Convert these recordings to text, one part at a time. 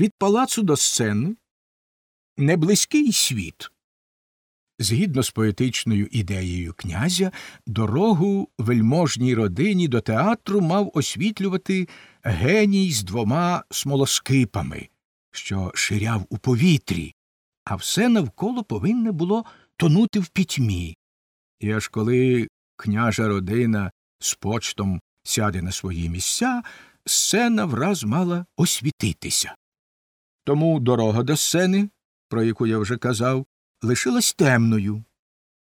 від палацу до сцени неблизький світ. Згідно з поетичною ідеєю князя, дорогу вельможній родині до театру мав освітлювати геній з двома смолоскипами, що ширяв у повітрі, а все навколо повинне було тонути в пітьмі. І аж коли княжа родина з почтом сяде на свої місця, сцена враз мала освітитися. Тому дорога до сцени, про яку я вже казав, лишилась темною.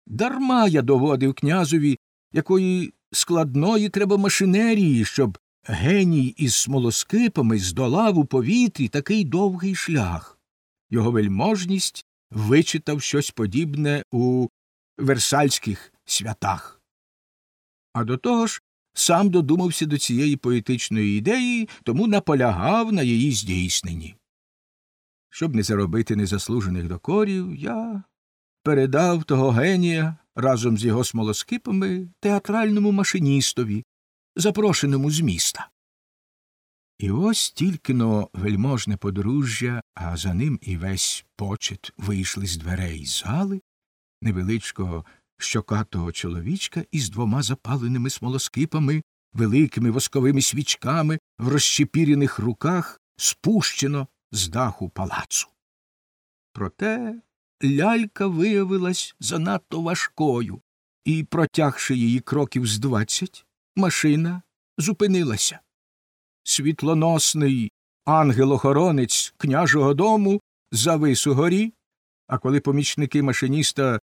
Дарма я доводив князеві, якої складної треба машинерії, щоб геній із смолоскипами здолав у повітрі такий довгий шлях. Його вельможність вичитав щось подібне у версальських святах. А до того ж, сам додумався до цієї поетичної ідеї, тому наполягав на її здійсненні. Щоб не заробити незаслужених докорів, я передав того генія разом з його смолоскипами театральному машиністові, запрошеному з міста. І ось тільки но вельможне подружжя, а за ним і весь почет вийшли з дверей зали, невеличкого щокатого чоловічка із двома запаленими смолоскипами, великими восковими свічками в розщепірених руках спущено з даху палацу. Проте лялька виявилась занадто важкою, і, протягши її кроків з двадцять, машина зупинилася. Світлоносний ангел-охоронець княжого дому завис у горі, а коли помічники машиніста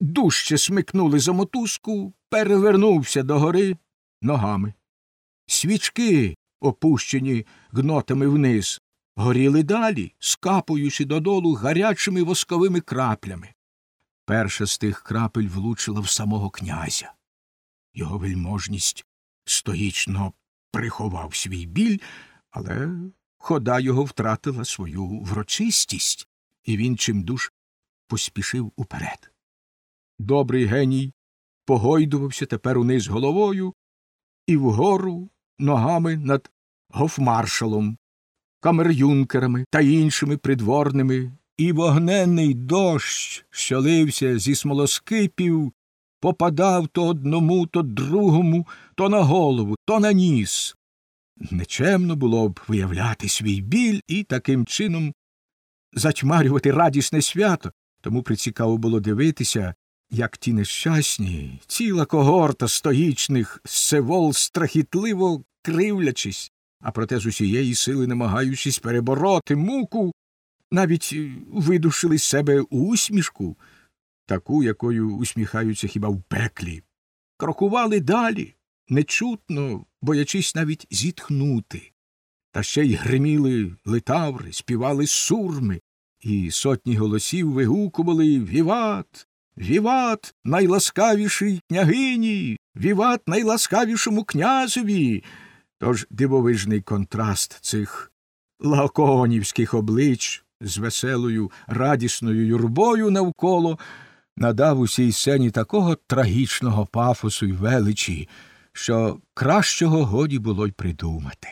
дужче смикнули за мотузку, перевернувся до гори ногами. Свічки, опущені гнотами вниз, горіли далі, скапуючи додолу гарячими восковими краплями. Перша з тих крапель влучила в самого князя. Його вельможність стоїчно приховав свій біль, але хода його втратила свою врочистість, і він чимдуж поспішив уперед. Добрий геній погойдувався тепер униз головою і вгору ногами над гофмаршалом, камер-юнкерами та іншими придворними, і вогненний дощ, що лився зі смолоскипів, попадав то одному, то другому, то на голову, то на ніс. Нечемно було б виявляти свій біль і таким чином затьмарювати радісне свято, тому прицікаво було дивитися, як ті нещасні, ціла когорта стоїчних севол страхітливо кривлячись, а проте з усієї сили намагаючись перебороти муку, навіть видушили з себе усмішку, таку, якою усміхаються хіба в пеклі, крокували далі, нечутно, боячись навіть зітхнути. Та ще й гриміли литаври, співали сурми, і сотні голосів вигукували Віват, Віват найласкавішій княгині, віват найласкавішому князеві. Тож дивовижний контраст цих лаконівських облич з веселою, радісною юрбою навколо надав усій сцені такого трагічного пафосу й величі, що кращого годі було й придумати.